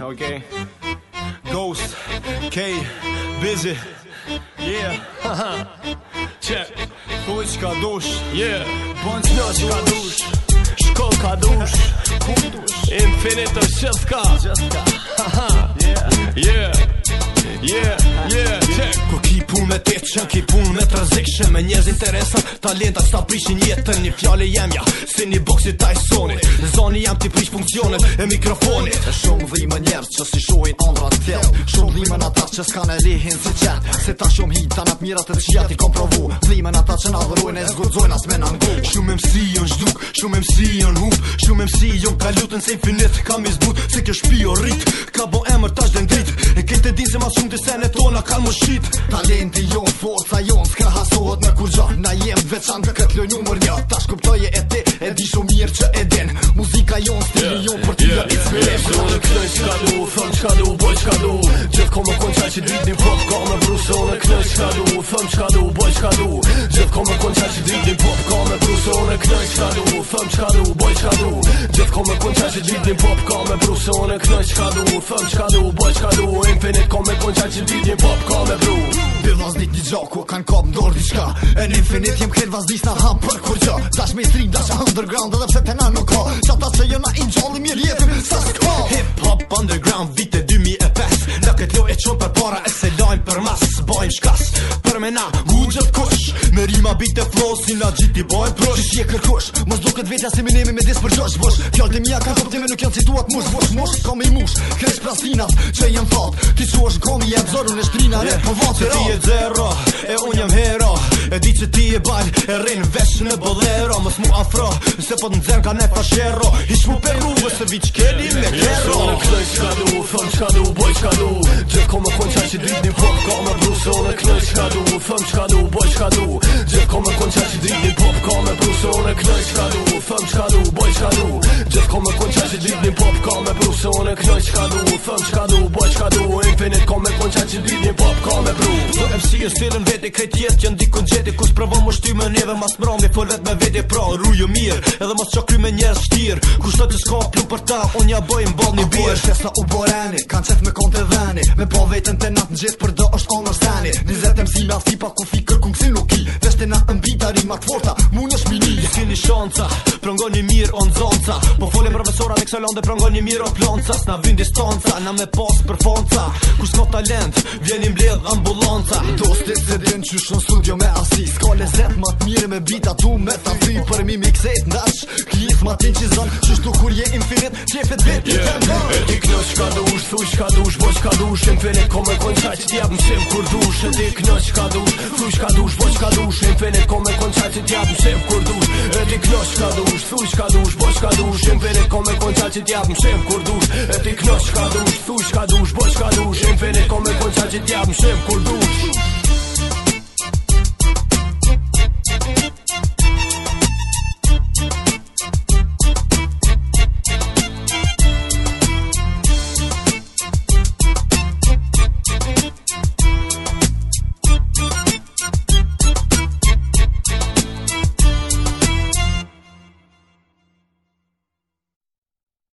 Okay. Ghost. K. Busy. Yeah. Check. Push ka dush. Yeah. Punch no ka dush. Shko ka dush. Ku dush. Infinite of shit ka. Just ka. Yeah. Yeah. Yeah, yeah, check Ko ki pun me të qënë, ki pun me të rëzikshën Me njëz interesën, talentat s'ta prishin jetën Një fjallë jem ja, si një boxit taj soni Zoni jem t'i prishin funksionet e mikrofonit E shumë dhe njerë që si shojnë andra të tjetë Shumë dhe i më në ta që s'kanë e rihin si qëtë Se ta shumë hitë ta në të mirat e të qëtë i kom provu Dhe i në ta që në adhërojnë e zgudzojnë as me në ngu Shumë e mësi jo në shumë e mësi jo hup Shumë e mësi jo në kalutën se i finit ka mizbut Se kjo shpi o rrit, ka bo emër ta shden drit E kete din se ma shumë të senet tona ka më shqit Talenti jo në forca jo në s'ka hasohet në kur gjo Na jem veçan këtë lojnë u mërnja Ta shkuptoje e te e di shumë mirë që e din kalon jo, Stili du, thëm qka du, boj qka du Gjithë ko më konë qaj që dritin pop Ka me bruso në kënë qka du, thëm qka du, boj qka du Gjithë ko më konë qaj që dritin pop Ka me bruso në kënë qka du, thëm qka du, boj qka du Gjithë kompin e kom e kon qa qin pop ka me bru Dyrë vaz një gjo ku kan kop ndor di shka E infinit jem kjen vaz na ham për kur qa Dash me stream dash underground edhe pse të nga nuk ka Qa ta që jona i gjalli mir jetim sa s'ka Hip hop underground vite 2005 Në këtë loj e qon për para e se lojmë për mas Bojmë shkas për me na ma bit të flow si na gjit t'i bojnë brosh që kërkosh, mos do këtë vetja se minemi me disë përgjosh Bosh, kjall dhe mija ka të nuk janë situat mush Bosh, mosh kam i mush, kresh prasinat që jem fat ti su është gomi e abzorun e shtrina po vatë ti e zero, e unë jem hero e di që ti e bajnë, e rinë vesh në bolero mos mu afro, se po të nëzem ka ne pashero ish mu peru, vësë vi që keli me kero që ka boj me konqa Gjithko me kon qa që di një pop Ka me pru se unë knoj qka du Thëm qka du, boj qka du Gjithko me kon qa që di një pop Ka me pru se unë knoj qka du Thëm qka du, boj qka du Infinit ko me kon qa që di një pop Ka me pru Dhe MC e stilën vete Kret jetë që ndi kon gjeti Kus pravo më shty me neve Mas mra me fol vet me vete pra Rujo mirë Edhe mas qokry me njerës shtirë Kus të që s'ka plu për ta Unë ja boj më bal një bir Në zetëm si me alfi ku fi kërkun kësi nuk i Veshte na në mbi ma të forta Mu në shmini Një shonca Prëngon një mirë on zonca Po foli profesora në kësëllon dhe prëngon një mirë o plonca S'na vynë distonca Na me pas për fonca Kur s'ko talent Vjeni mbledh ambulonca Do s'ti se din që shon studio me asi S'ka lezet ma të mire me bita tu me ta fi Për mi mi kësejt nash Kjith ma tin që zonë Qështu kur je infinit Qefet vet shka dush Boj shka dush Në të kome kojnë qaj që kur dush dush e di knosh ka dush Thush ka dush, bo qka dush Një pene ko me që t'jap më kur dush E di knosh ka dush, thush ka dush, bo qka dush Një pene ko me që t'jap më kur dush E di knosh ka dush, thush ka dush, bo që dush E di ko me që t'jap më kur dush